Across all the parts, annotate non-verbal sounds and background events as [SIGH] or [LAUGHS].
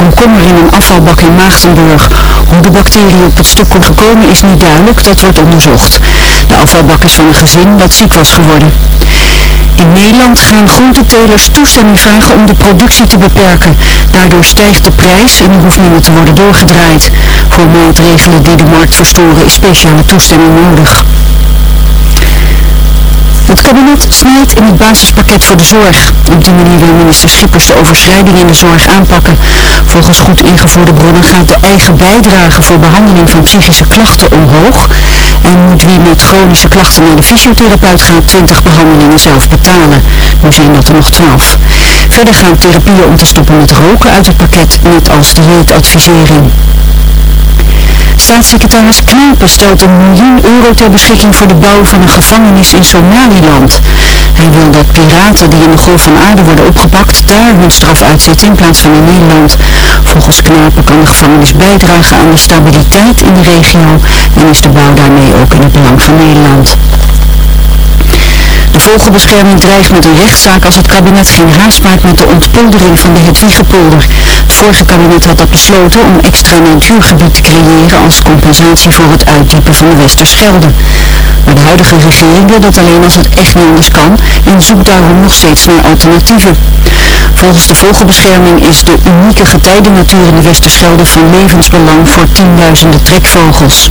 komkommer in een afvalbak in Maagdenburg. Hoe de bacterie op het stuk kon gekomen is niet duidelijk, dat wordt onderzocht. De afvalbak is van een gezin dat ziek was geworden. In Nederland gaan groentetelers toestemming vragen om de productie te beperken. Daardoor stijgt de prijs en er hoeft minder te worden doorgedraaid. Voor maatregelen die de markt verstoren is speciale toestemming nodig. Het kabinet snijdt in het basispakket voor de zorg. Op die manier wil minister Schippers de overschrijding in de zorg aanpakken. Volgens goed ingevoerde bronnen gaat de eigen bijdrage voor behandeling van psychische klachten omhoog. En moet wie met chronische klachten naar de fysiotherapeut gaat 20 behandelingen zelf betalen. Nu zijn dat er nog 12. Verder gaan therapieën om te stoppen met roken uit het pakket, net als de advisering. Staatssecretaris Knapen stelt een miljoen euro ter beschikking voor de bouw van een gevangenis in Somaliland. Hij wil dat piraten die in de Golf van Aarde worden opgepakt daar hun straf uitzetten in plaats van in Nederland. Volgens Knapen kan de gevangenis bijdragen aan de stabiliteit in de regio en is de bouw daarmee ook in het belang van Nederland. De vogelbescherming dreigt met een rechtszaak als het kabinet geen haast maakt met de ontpoldering van de Hedwiegepolder. Het vorige kabinet had dat besloten om extra natuurgebied te creëren als compensatie voor het uitdiepen van de Westerschelde. Maar de huidige regering wil dat alleen als het echt niet anders kan en zoekt daarom nog steeds naar alternatieven. Volgens de vogelbescherming is de unieke getijdennatuur in de Westerschelde van levensbelang voor tienduizenden trekvogels.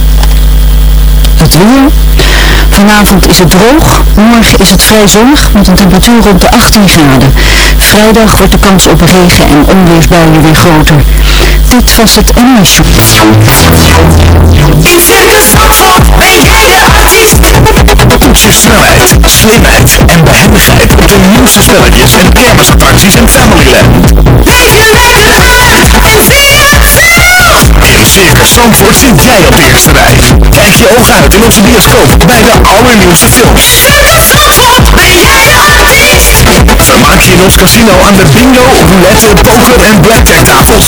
Het weer. Vanavond is het droog, morgen is het vrij zonnig met een temperatuur rond de 18 graden. Vrijdag wordt de kans op regen en onweersbuien weer groter. Dit was het NOS Show. In Circus Zandvoort ben jij de artiest. Toets je snelheid, slimheid en behendigheid op de nieuwste spelletjes en kermisattracties in Familyland. Zandvoort zit jij op de eerste rij. Kijk je ogen uit in onze bioscoop bij de allernieuwste films. Vermaak je in ons casino aan de bingo, roulette, poker en blackjack tafels.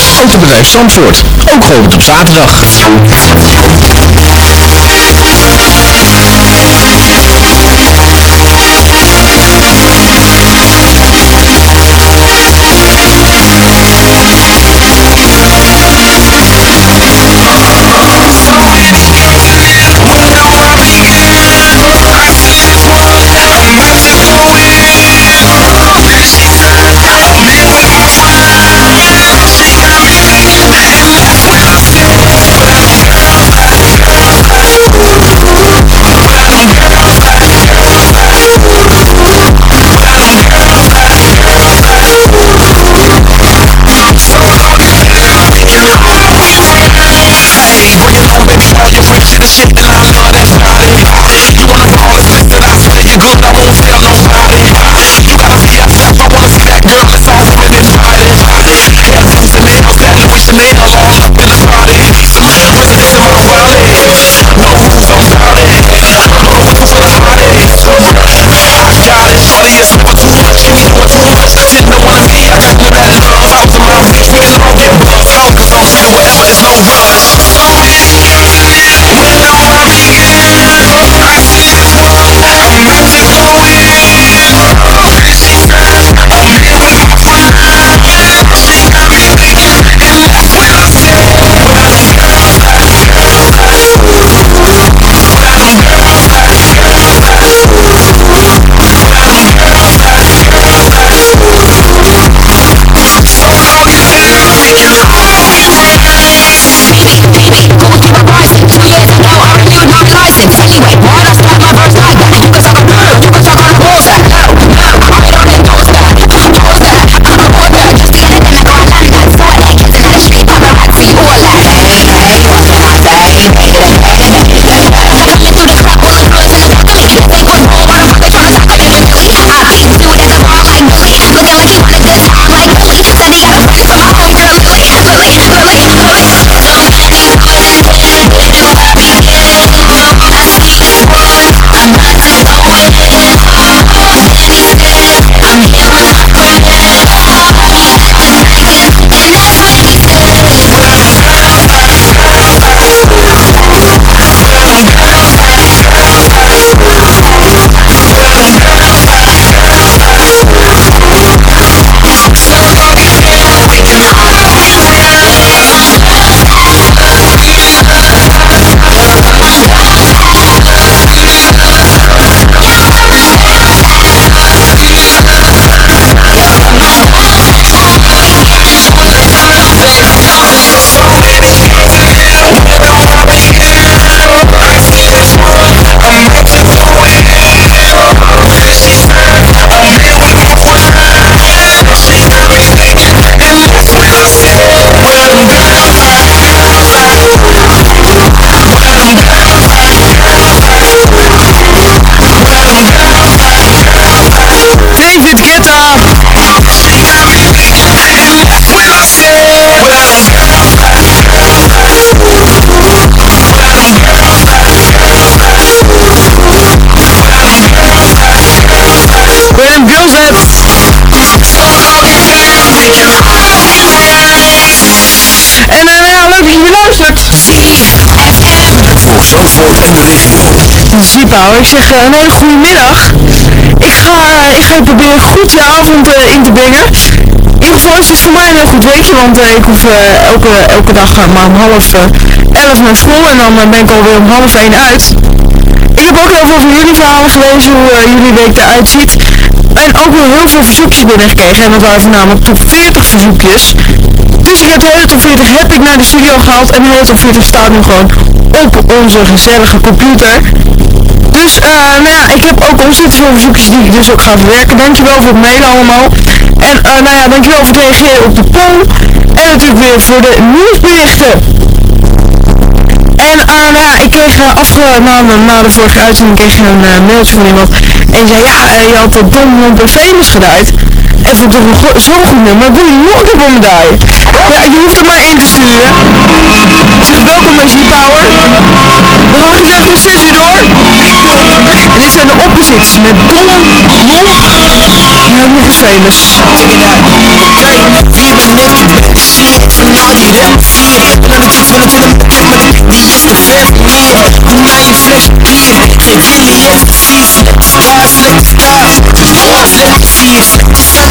Autobedrijf Zandvoort. Ook gewoon op zaterdag. Ziepouw, ik zeg uh, een hele goede middag. Ik ga, ik ga proberen goed je avond uh, in te brengen. In ieder geval is het voor mij een heel goed weekje, want ik hoef elke, elke dag maar om half elf naar school en dan ben ik alweer om half één uit. Ik heb ook heel veel van jullie verhalen gelezen, hoe jullie week eruit ziet. En ook weer heel veel verzoekjes binnengekregen. En dat waren voornamelijk top 40 verzoekjes. Dus ik heb de hele top 40 heb ik naar de studio gehaald. En de hele top 40 staat nu gewoon op onze gezellige computer. Dus uh, nou ja, ik heb ook ontzettend veel verzoekjes die ik dus ook ga verwerken. Dankjewel voor het mailen allemaal. En uh, nou ja, dankjewel voor het reageren op de poll. En natuurlijk weer voor de nieuwsberichten. En uh, nou ja, ik kreeg afgelopen na de vorige uitzending, kreeg een mailtje van iemand. En zei, ja, je had de Lomper Famous gedraaid. En vond toch een nummer, wil je nog een keer draaien? Ja, je hoeft er maar één te sturen. Zeg welkom bij Z-Power. We gaan gezellig tot 6 uur door. En dit zijn de opposites met Don, Lomp en ook nog eens Famous. Check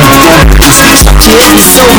met de shit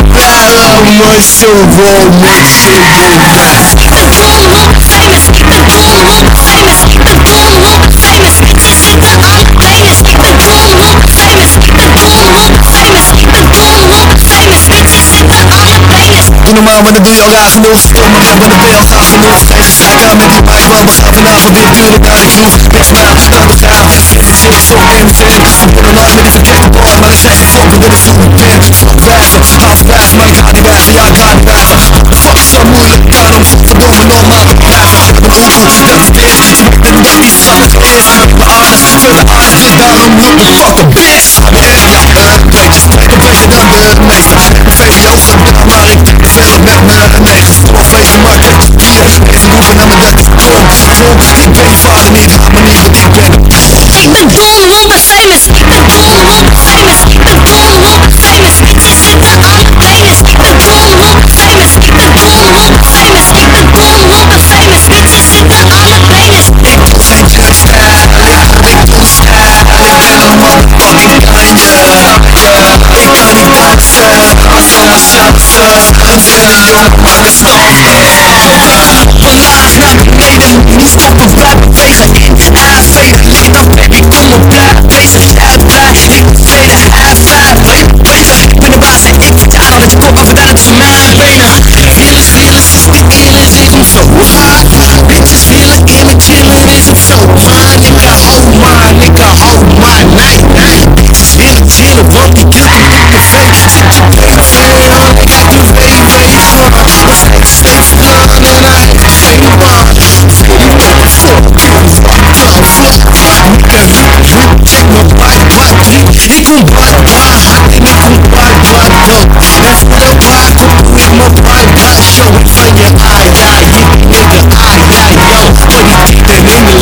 van al dan de het een met de is de een het de is ik met met je ik ik een. Het is een. Ik ben een. De de is. Je is. Doe normaal, maar dat doe je al raar genoeg maar op, maar dat ben je al genoeg gezeik aan met die buik, want we gaan vanavond weer natuurlijk naar de kroeg Niks gedaan, snel begaan Zit ik zo in de tent We willen nooit met die verkeerde bal Maar ik zeg je fuck, we willen zo meteen Afwijzen, afwijzen, maar ik ga niet wijzen Ja, ik ga niet wijzen Fuck is zo moeilijk, daarom verdomme normaal blijven Mijn ogen, dat is dit Ze weten dat iets anders is Mijn artist, veel artist Daarom moet ik fucking bitch Beetje strekken, in maar trek je bier Even roepen naar is dom Dom, ik ben je vader niet, zo hard Bitches willen in me chillen, is het zo fijn Ik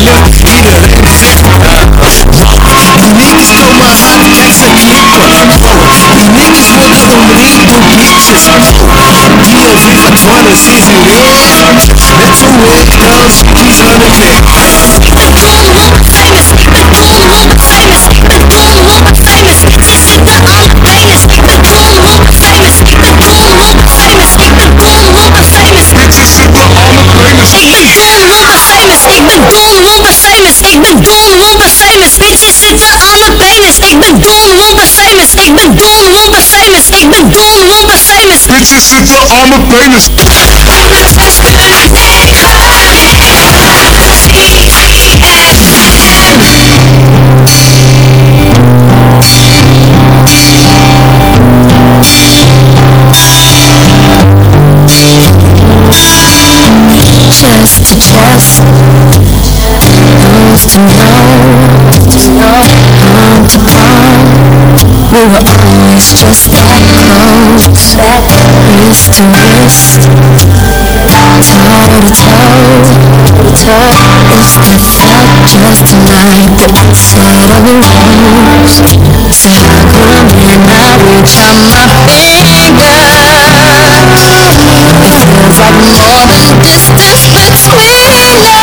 Politiek en in de lucht, iedereen vecht Die niggas komen uit, famous Bitches zitten aan mijn penis chest to chest, nose to know, We were always just that close, that wrist to wrist, toe to toe, toe. If that felt just tonight, said on the rose. So how come when I reach out my finger, it feels like more than distance between us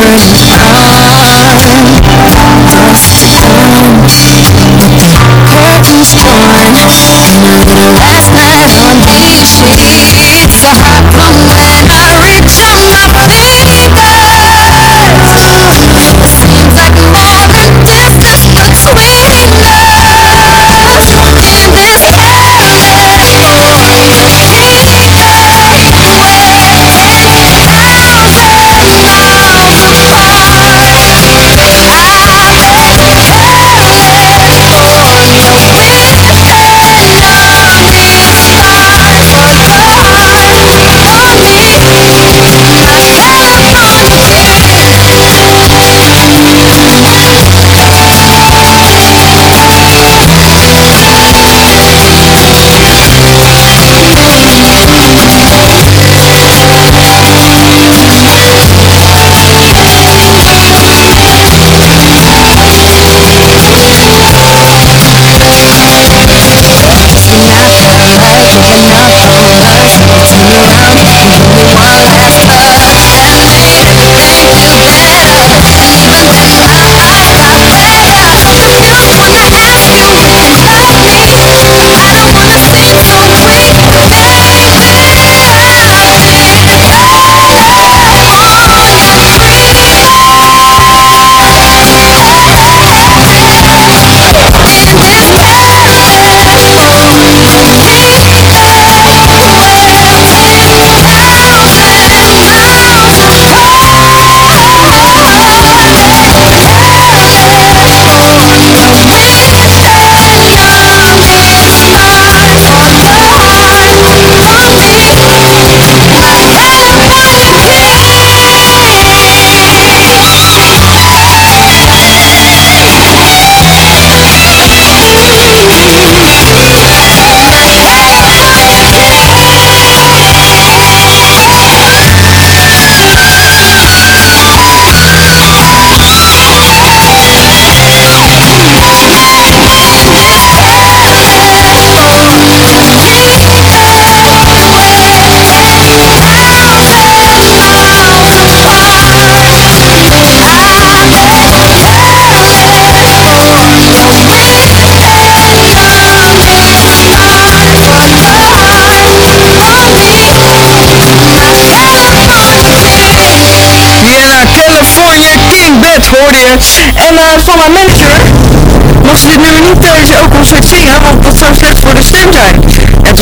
come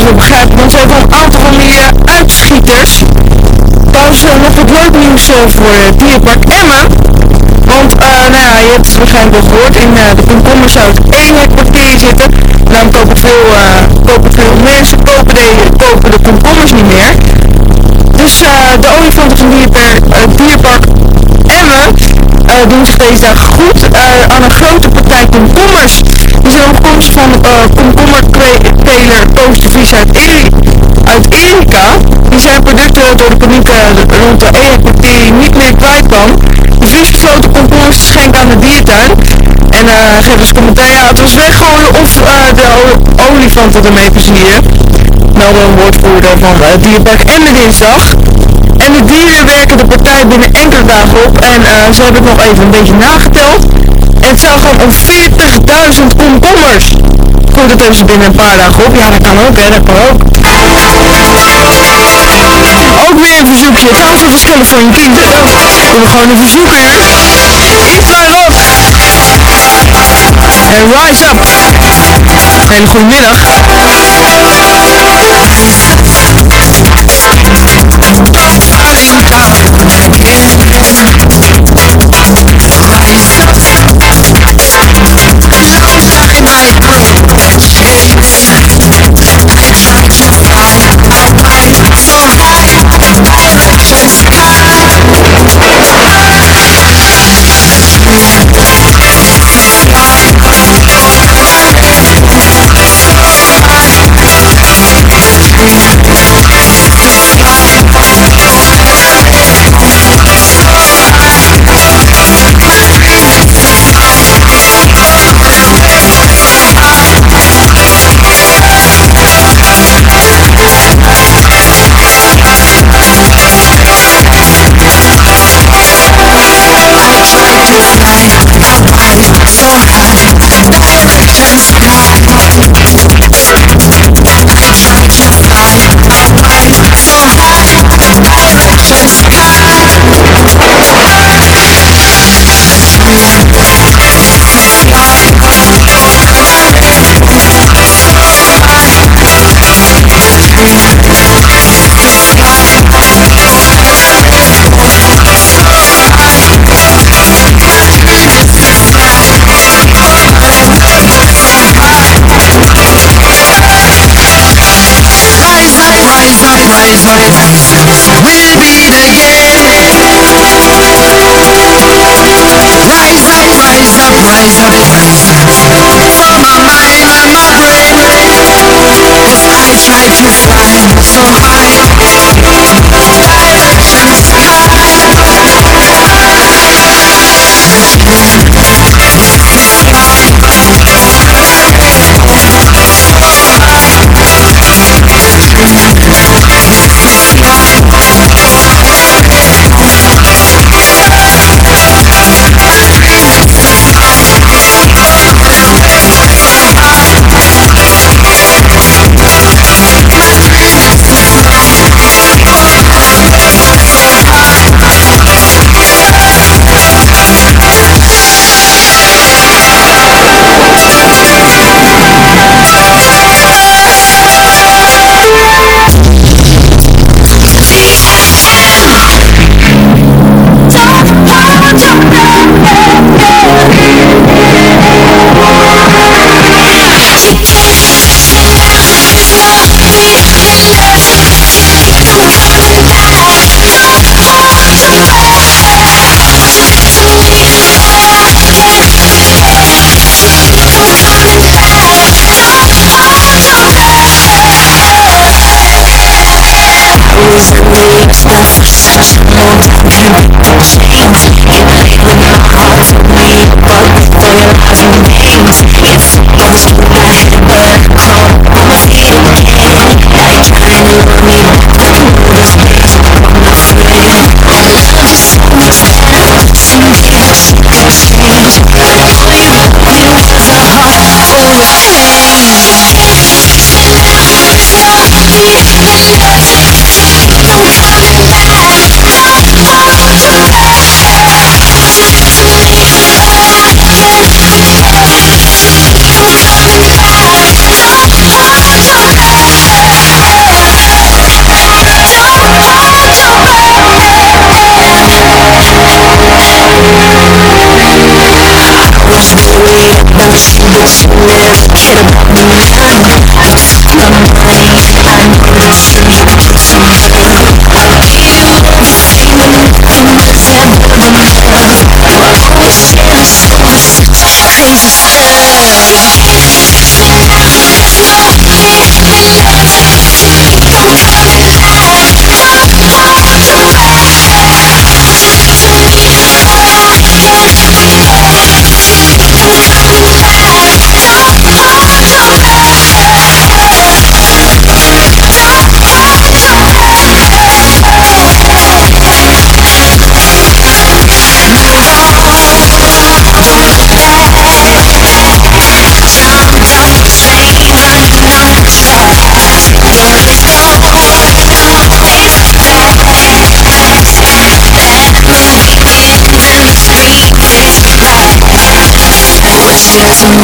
En toen begrijp ik, want een aantal van die eh, uitschieters. Trouwens eh, nog wat leuk nieuws eh, voor uh, Dierpark Emmen. Want, eh, nou ja, je hebt het waarschijnlijk wel gehoord, in eh, de komkommers zou het ene kwartier zitten. Daarom kopen veel, eh, kopen veel mensen kopen de, kopen de komkommers niet meer. Dus eh, de olifanten van Dierpark, eh, Dierpark Emmen eh, doen zich deze dagen goed eh, aan een grote partij komkommers. Die zijn afkomstig van uh, Koos de uit, uit. Die zijn producten door de paniek eh, rond de kwartier niet meer kwijt kan. De Vries besloten komkommers te schenken aan de diertuin. En uh, geef als commentaar, ja, het was weggooien of uh, de olifanten ermee plezieren. Meldde een woordvoerder van uh, Dierpark Emmen dinsdag. En de dieren werken de partij binnen enkele dagen op. En uh, zo heb ik nog even een beetje nageteld. En het zou gaan om 40.000 komkommers. Groeit het even binnen een paar dagen op. Ja, dat kan ook, hè, dat kan ook. Ook weer een verzoekje. Zo verschillen voor je kind, hè. Doe gewoon een verzoeker. Infra Rock. En Rise Up. Hele goede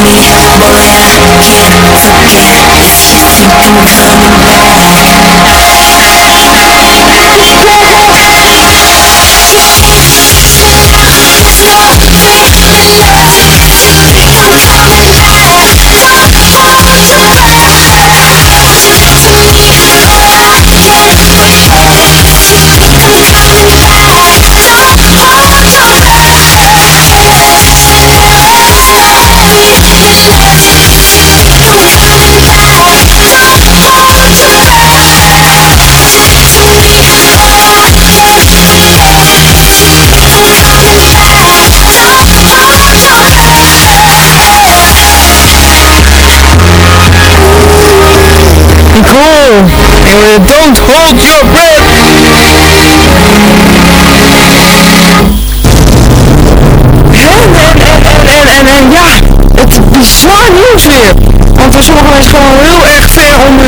me, but I can't I'm coming Don't hold your breath. En, en, en, en, en, ja, het bizar nieuws weer. Want voor sommige mensen gewoon heel erg ver om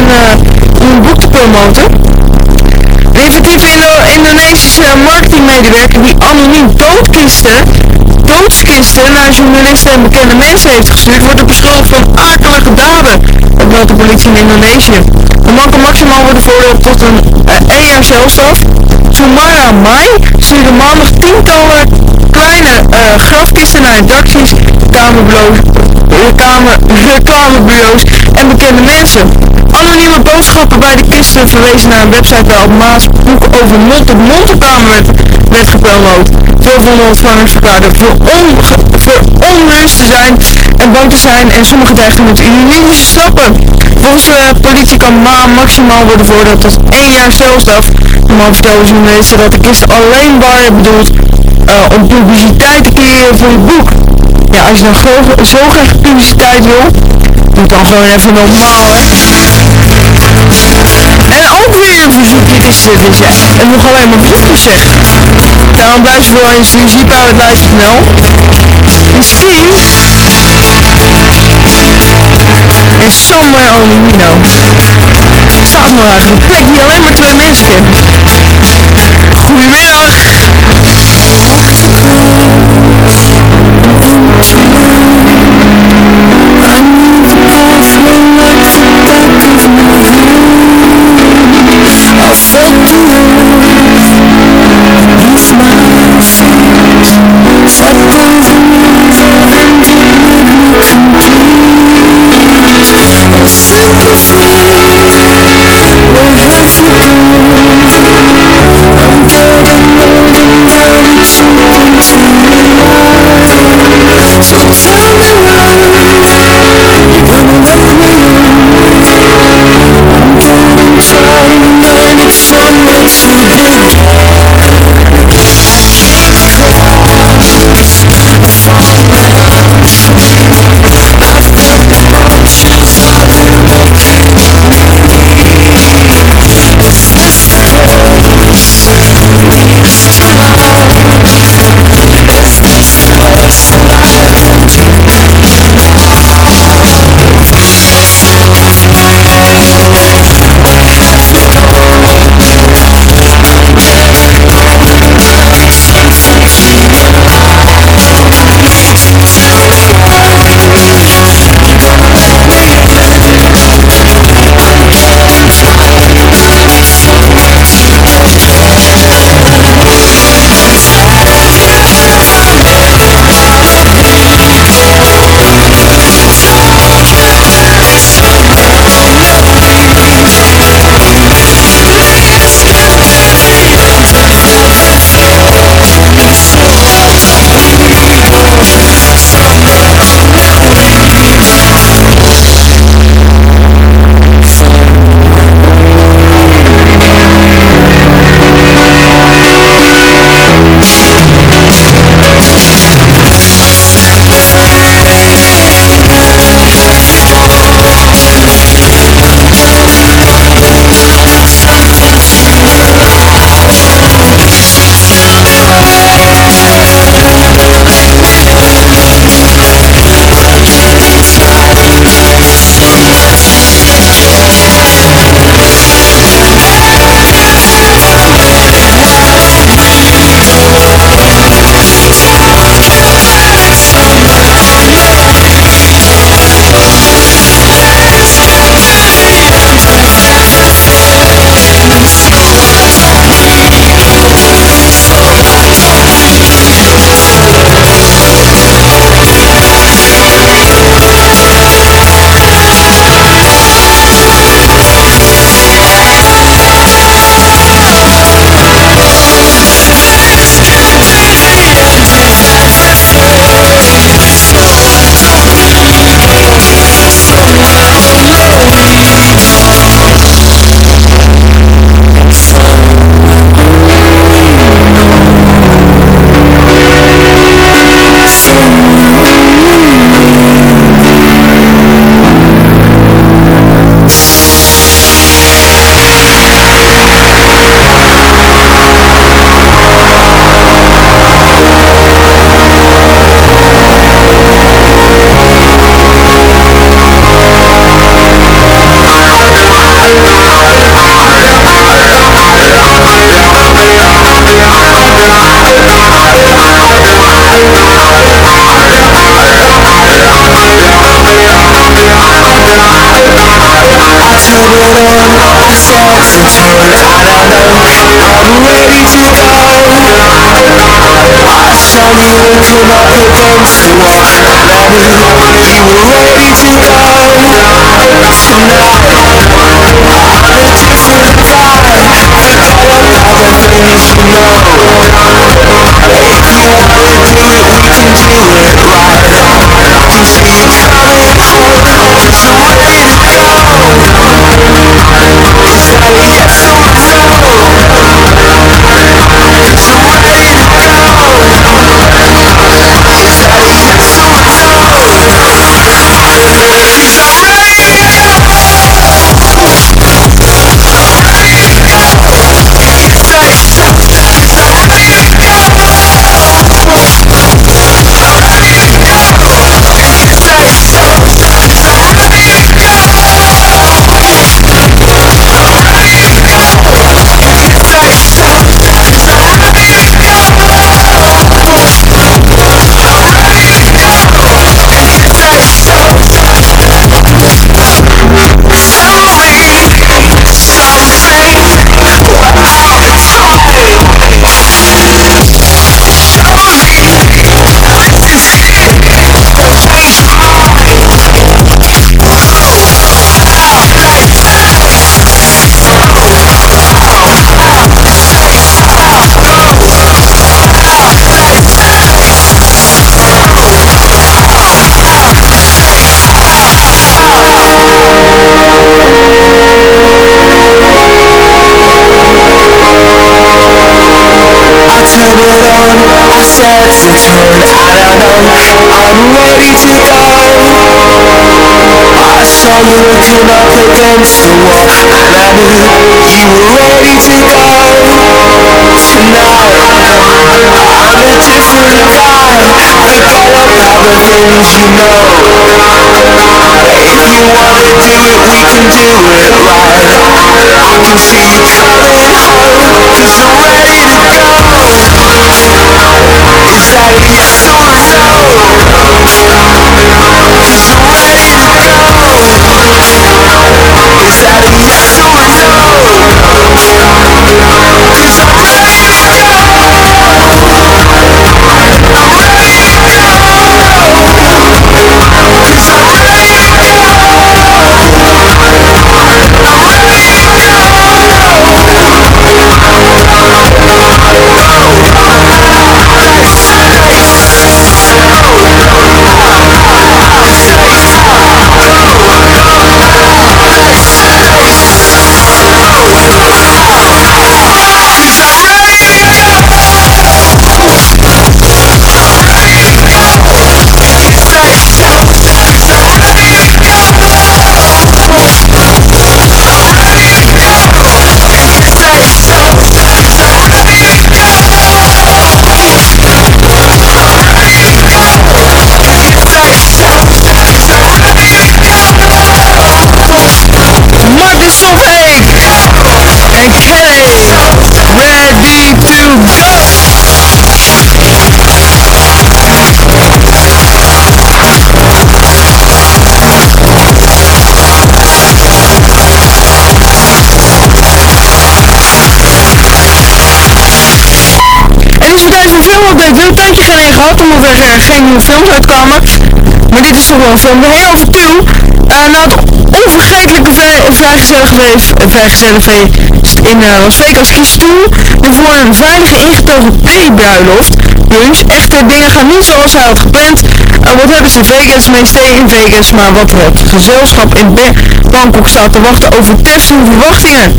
om hun boek te promoten. Een inventieve Indo Indonesische marketingmedewerker die anoniem doodkisten, doodskisten naar journalisten en bekende mensen heeft gestuurd, wordt er beschuldigd van akelige daden, meldt de politie in Indonesië. De man kan maximaal worden veroordeeld tot een uh, 1 jaar celstraf. Sumara Mai stuurde maandag tientallen kleine uh, grafkisten naar redacties, reclamebureaus [LAUGHS] en bekende mensen. Anonieme boodschappen bij de kisten verwezen naar een website waar op Maas boek over mond-op-mond reclame werd, werd gepromoot. Veel van de ontvangers verklaarden voor, on, voor onrust te zijn en bang te zijn en sommige dreigden met Indonesische stappen. Volgens de politie kan Ma maximaal worden veroordeeld tot 1 jaar celstraf. De man vertelde journalisten dat de kisten alleen waren bedoeld uh, om publiciteit te creëren voor je boek. Ja, als je nou zo graag publiciteit wil, doe dan gewoon even normaal, hè. En ook weer een verzoekje, dit is, dit is en nog alleen maar verzoekjes zeg. Daarom blijf je eens principe uit het lijstje snel. Misschien en Somewhere Only We Know. Maar uit een plek die alleen maar twee mensen kennen. Goedemiddag! stood up against the wall And I knew you were ready to go tonight. I'm a different guy. Forget about the things you know If you wanna do it, we can do it right I can see you coming home Cause I'm ready to go Is that you? Geen nieuwe films uitkwamen. Maar dit is toch wel een film. De Hang Over Two. Uh, na het onvergetelijke vrijgezellenfeest in uh, Las Vegas kiest toe voor een veilige ingetogen pre-bruiloft. Lunch. Echte dingen gaan niet zoals hij had gepland. Wat hebben ze Vegas, mee steden in Vegas, maar wat het gezelschap in Bangkok staat te wachten overtreft hun verwachtingen.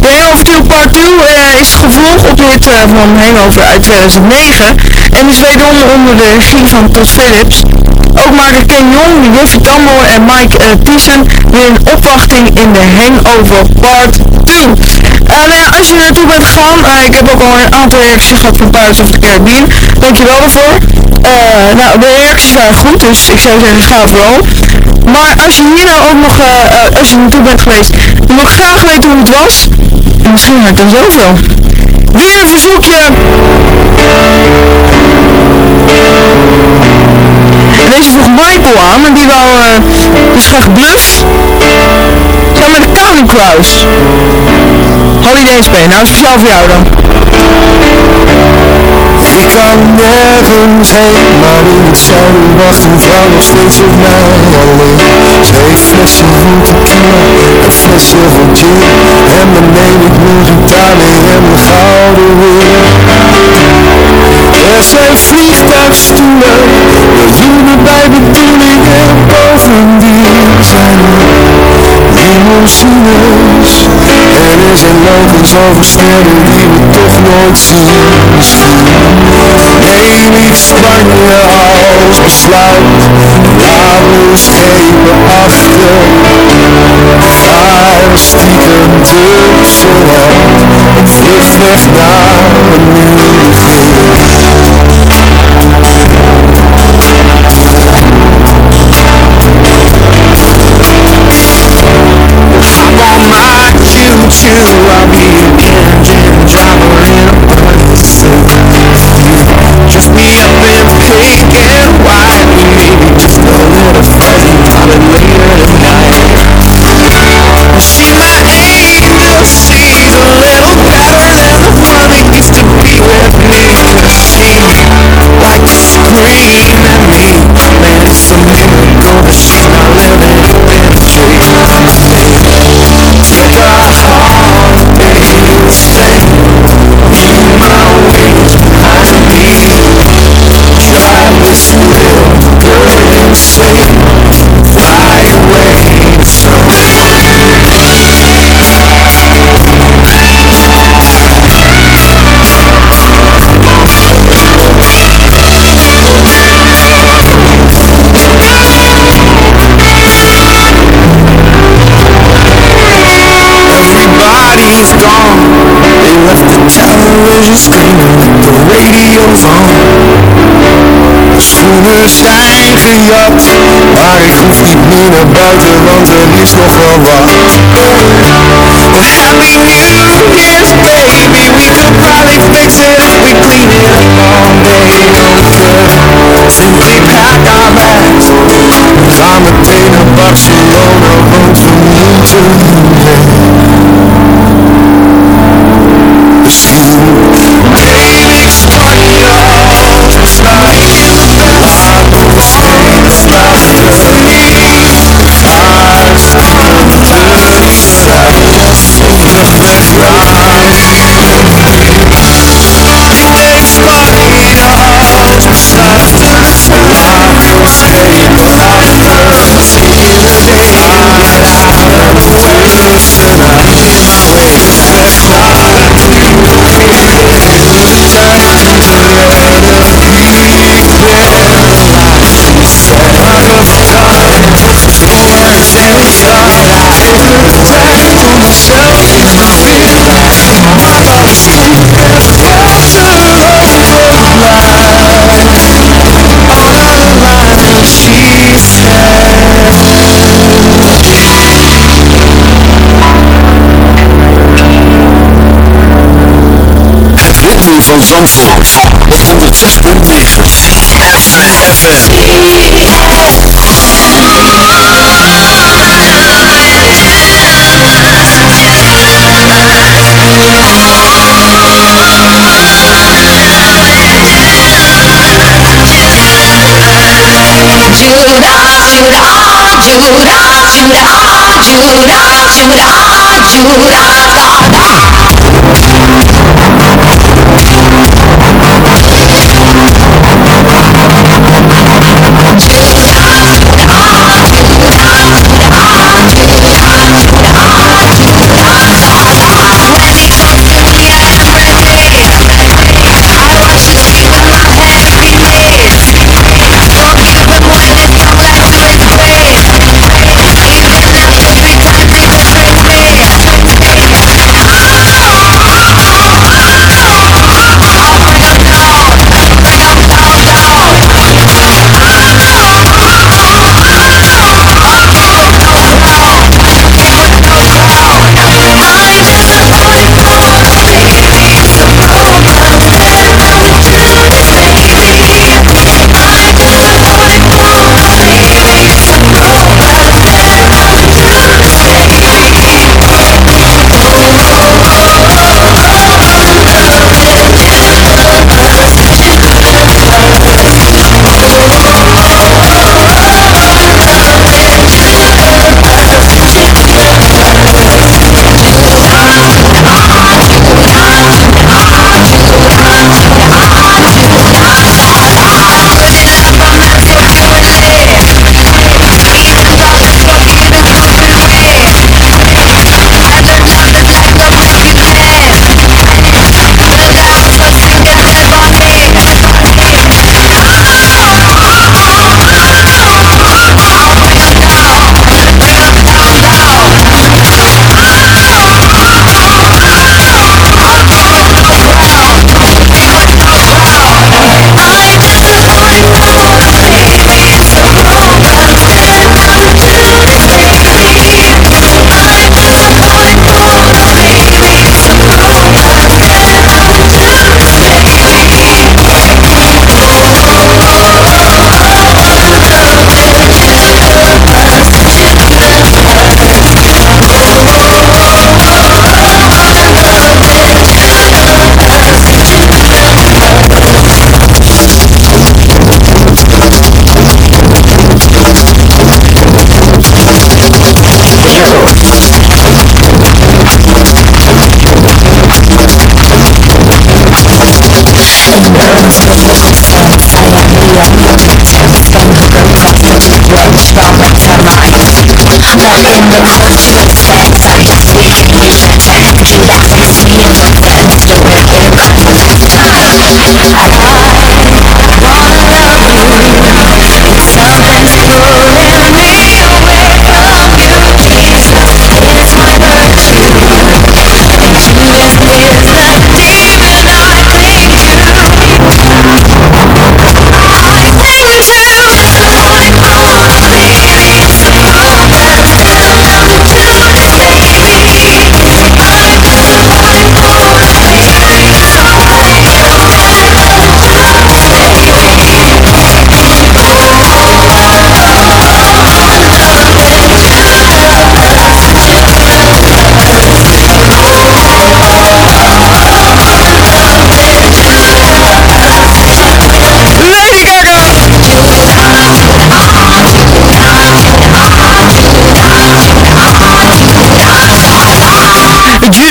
De Hangover 2 Part 2 uh, is gevolg op dit uh, van Hangover uit 2009 en is wederom onder de regie van Todd Phillips. Ook maken Ken Jong, Jeffrey Tambor en Mike uh, weer een opwachting in de Hangover Part 2. Uh, nou ja, als je er naartoe bent gegaan, uh, ik heb ook al een aantal reacties gehad van Pirates of the Caribbean, dankjewel daarvoor. Nou, de reacties waren goed, dus ik zou zeggen ga vooral. Maar als je hier nou ook nog, als je naartoe bent geweest, dan wil ik graag weten hoe het was. En misschien had ik dan zoveel. Weer een verzoekje. En deze vroeg Michael aan, en die wou uh, dus graag Bluffs. Samen met de Counting Crows. Holiday Spain, nou speciaal voor jou dan. Ik kan nergens heen, maar in het zuiden wacht een vrouw nog steeds op mij alleen Twee flessen van tequila, een En beneden ik mijn gitaar mee en mijn gouden weer. Er zijn vliegtuigstoelen, miljoenen bij bedoeling En bovendien zijn er limousines. Er zijn leugens over sterren die we toch nooit zien Neem Spanje als besluit Laat me schepen achter. Vaar stiekem tussenland Op vlucht weg naar een television screaming The radio's on zijn gejat Maar ik hoef niet meer naar buiten Want er is nog wel wat. Happy New Year's baby We could probably fix it if we clean it up all day could simply pack our bags gaan meteen naar Barcelona Want we moeten van Zandvoort. Op 106.9. FM. Judah, Judah, Judah, Judah, Judah, Judah,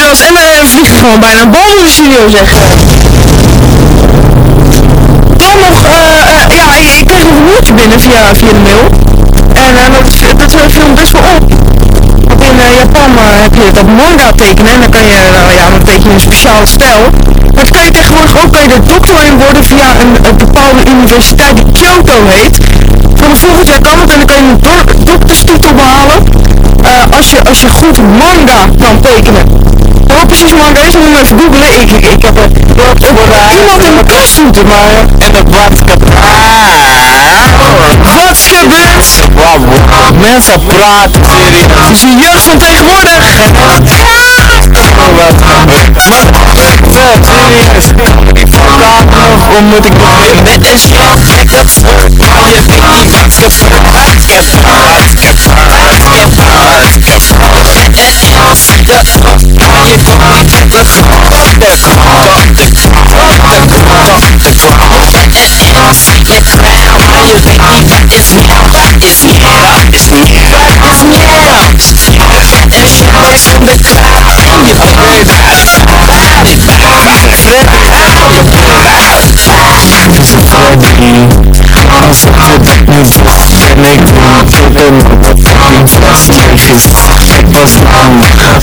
en dan vliegt gewoon bijna in de studio zeg. Dan nog, eh, ja, ik, kreeg nog een mailtje binnen via, via de mail. En uh, dat, dat viel best wel op. Want in Japan heb je dat manga tekenen en dan kan je, ja, dan teken je een speciale stijl. Maar dat kan je tegenwoordig ook, kan je er doctor in worden via een, een bepaalde universiteit die Kyoto heet. Vanaf volgend jaar kan het en dan kan je een do dokterstitel behalen als, je, als je goed manga kan tekenen. Wat precies manga is, moet je even googlen. Ik, ik, ik heb er iemand in mijn klas zitten, maar... En dat wat Wat gebeurt? Wauw, mensen praten serieus. Het is de jeugd van tegenwoordig. serieus. Ik vraag me af, hoe moet ik beginnen? Dit is jouw gekke soort. Je weet niet wat. Je praat, je wat is wat is nieuw, wat is nieuw, wat is nieuw. En je wordt van de cloud en je weet dat. About it, about it, about it,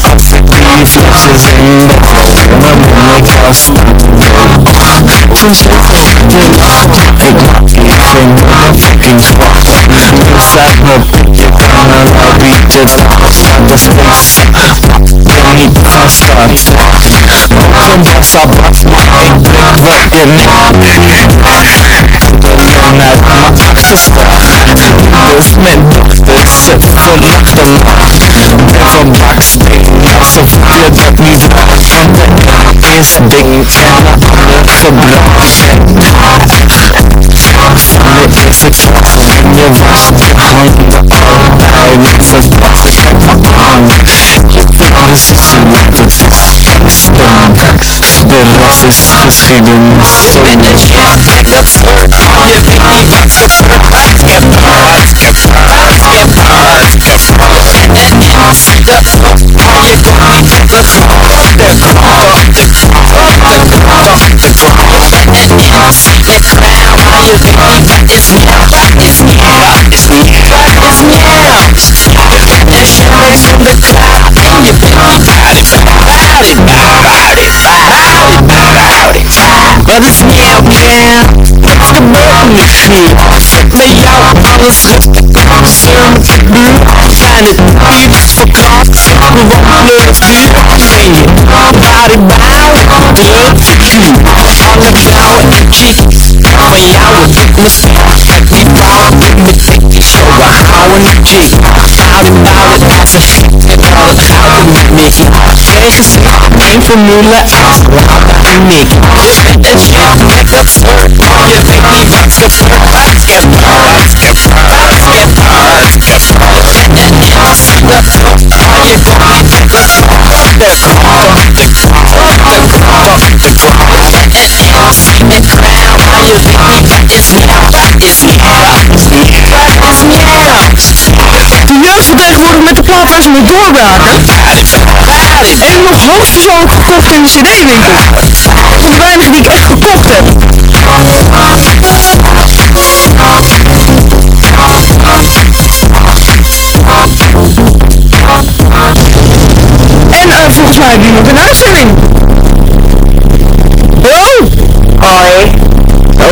about Als ik druk wat je nek ding en de Van de eerste klas en je was je handen altijd niet verdacht Ik me aan Je met het De rest is geschiedenis Je bent een shit, kijk dat Je weet niet wat ze verwacht Je praat, je je je je de grond Je komt niet op de De about it Wat is nieuw, man? Wat gebeurt nu? Nu als ik met jou alles rustig kan Zullen zijn het niet verkracht Gewoon lucht hier Ben je body bound Druk Alle blauwe cheeks Van jou ik met me We houden een chick Out and about it als een fiek Met al het goud met Mickey Geen formule chick met dat soort Je weet niet wat ze verwacht En niet grond En je weet De jeugd van tegenwoordig met de plaat waar ze mee doorbraken. En nog hoogstpersoonlijk gekocht in de cd-winkel. Van de weinige die ik echt gekocht heb. En uh, volgens mij hebben we nog een uitzending.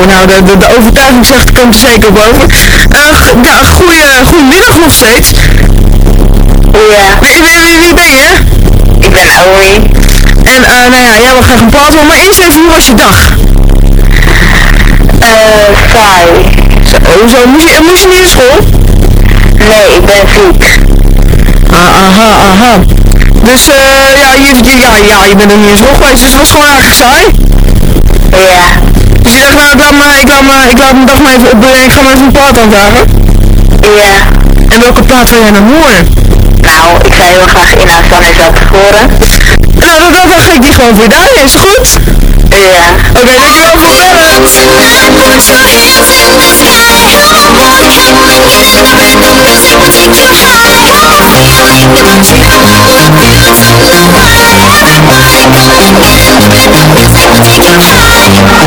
Nou, de, de, de overtuiging zegt komt er zeker boven. Uh, ja, goeie, goedemiddag nog steeds. Ja, Wie, wie, wie, wie ben je? ik ben Owie. En uh, nou ja, jij wil graag een plaat horen, maar eerst even, hoe was je dag? Eh, saai. Zo, zo moest, je, moest je niet naar school? Nee, ik ben ziek. Ah, aha, aha. Dus eh, ja, je, ja, ja, je bent er niet eens nog geweest, dus het was gewoon erg saai. Ja, dus je dacht nou ik laat maar, ik laat maar, ik laat mijn dag maar even opbrengen. Ik ga maar even een plaat aanvragen. Ja. En welke plaat wil jij dan horen? Nou, ik zou heel graag in haar van te horen. Nou, dan, dan ik, die gewoon voor daar, is het goed? Ja. Oké, dankjewel voor Thank.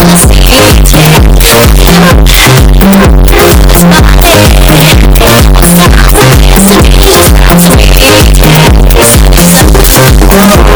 I'm not Thank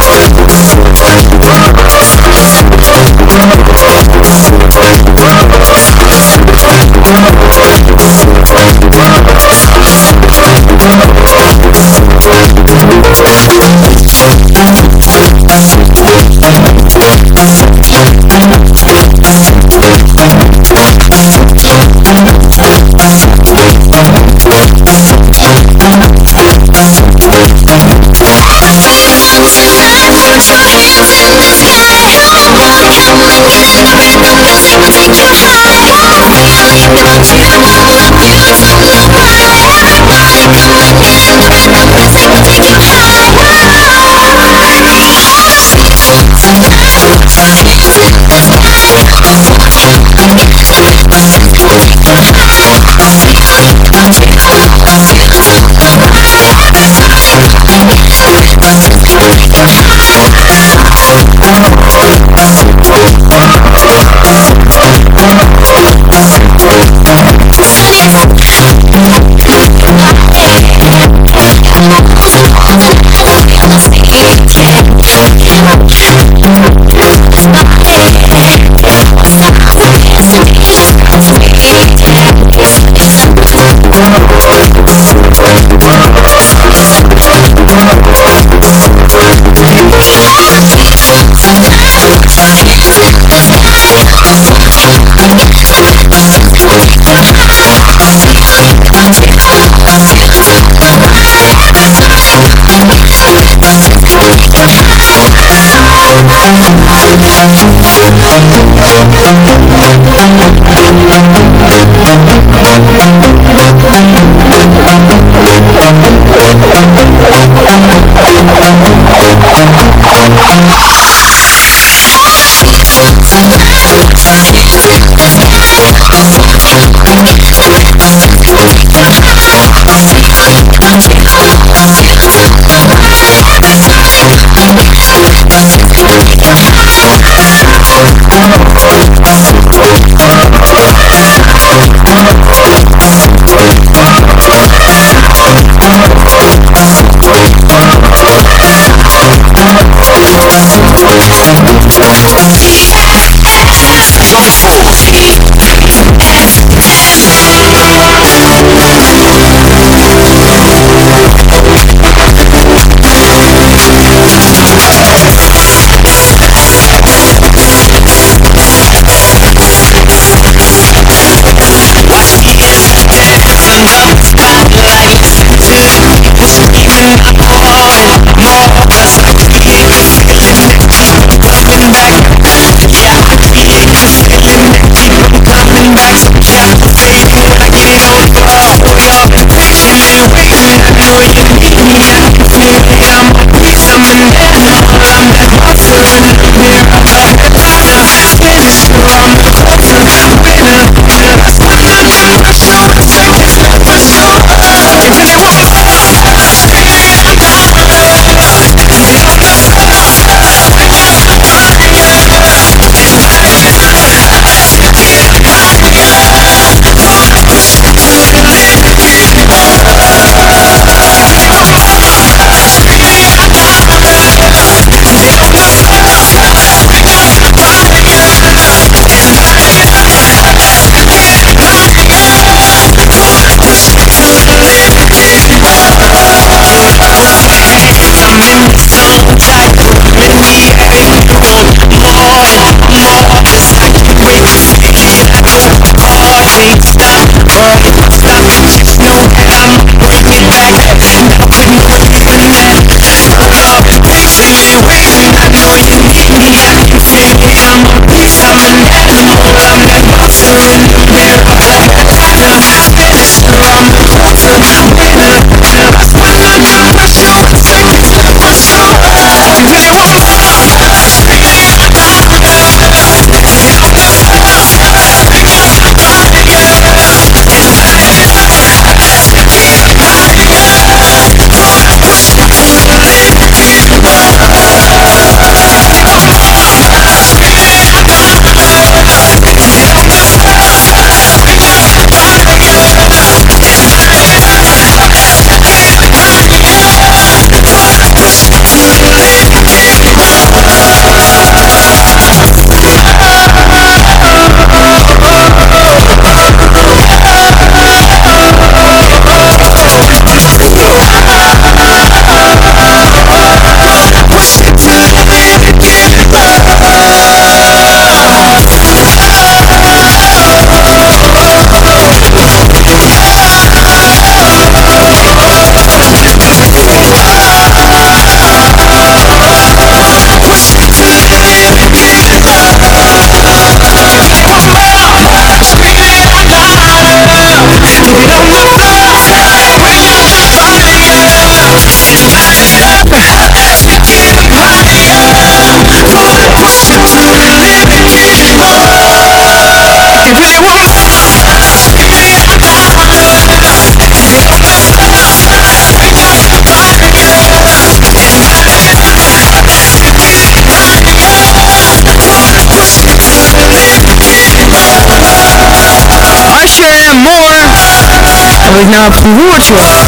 nou heb gehoord, joh.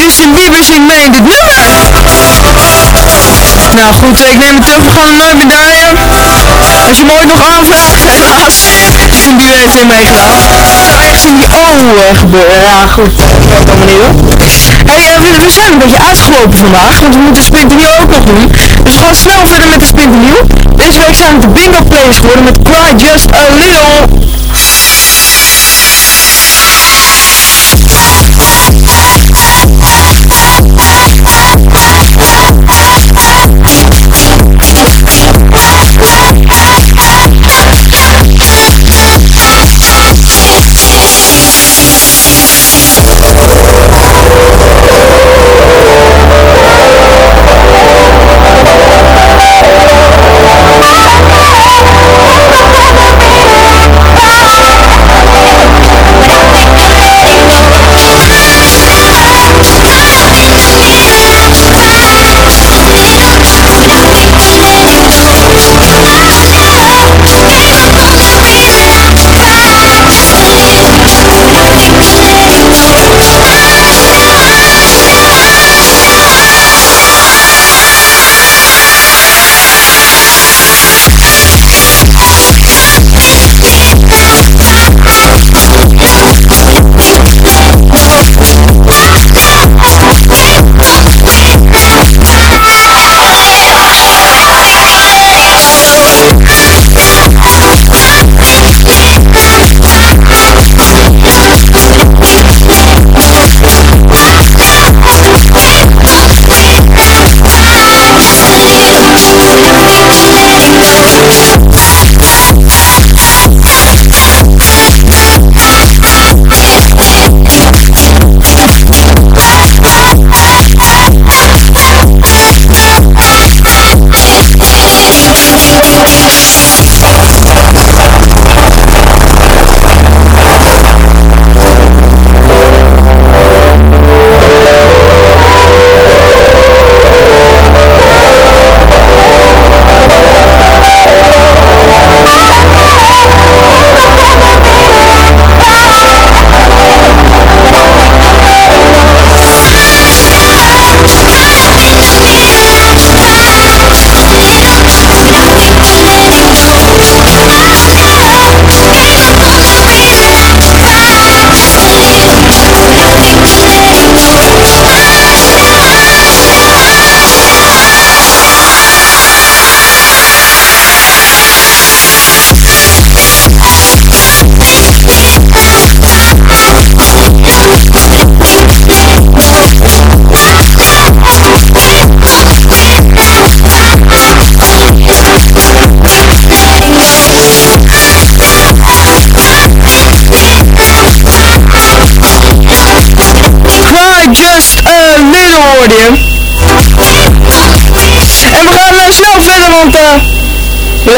Justin Bieber zingt mee dit nummer. Nou goed, ik neem het terug. We gaan hem nooit meer draaien. Als je hem ooit nog aanvraagt, helaas. Justin Bieber heeft weer meegedaan. In die ogen gebeuren. Ja, goed. Allemaal doen. Hey, eh, we, zijn een beetje uitgelopen vandaag, want we moeten Splinternieuw ook nog doen. Dus we gaan snel verder met de Splinternieuw. Deze week zijn het de bingo players geworden met Cry Just A Little.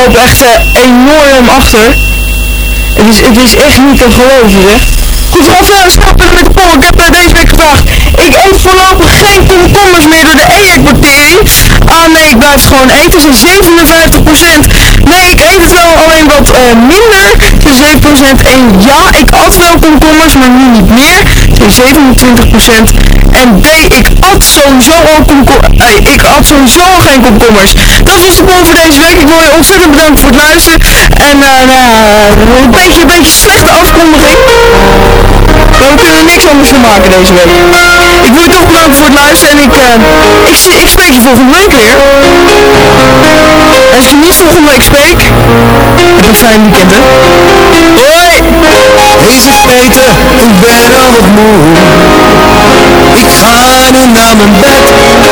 Lopen echt eh, enorm achter. Het is, het is echt niet te geloven, zeg. Met. Ik heb eh, deze week gevraagd. Ik eet voorlopig geen komkommers meer door de e-bacterie. Ah nee, ik blijf gewoon eten. Ze 57%. Nee, ik eet het wel alleen wat eh, minder. Ze 7%. En ja, ik at wel komkommers, maar nu niet meer. Ze 27%. En B, ik at sowieso al komkommers. ik at sowieso al geen komkommers. Dat was de poll voor deze week. Ik wil je ontzettend bedanken voor het luisteren. En eh, nou een beetje, een beetje slechte afkondiging. Maar we kunnen niks anders van maken deze week. Ik wil je toch bedanken voor het luisteren en ik, eh, ik, ik spreek je volgende week weer. En als je niet volgende week spreek, heb een fijn weekend hè. Hoi! Zeg Peter, ik ben al wat moe Ik ga nu naar mijn bed,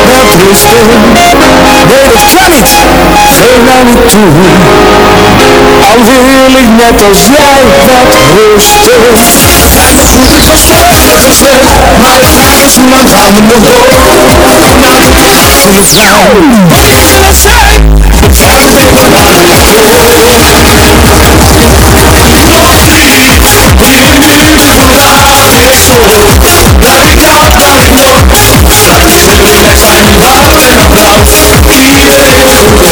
wat rusten Nee dat kan niet, geef nou niet toe Al wil ik net als jij wat rusten Goed, ik was uitgezet, maar ik ga eens lang gaan we nog door. Ik maak het echt voor je vrouw Wat ik net zei, ik ga het even aan Iedereen zelfs netjes gedaan Nog even in mijn handen slapen Want eerlijk weet ik helemaal niet Wie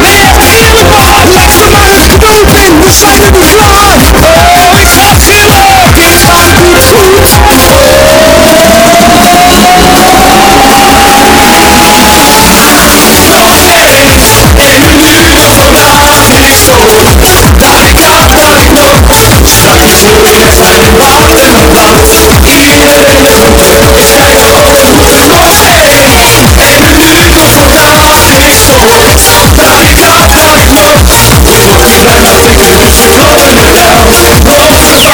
niet goed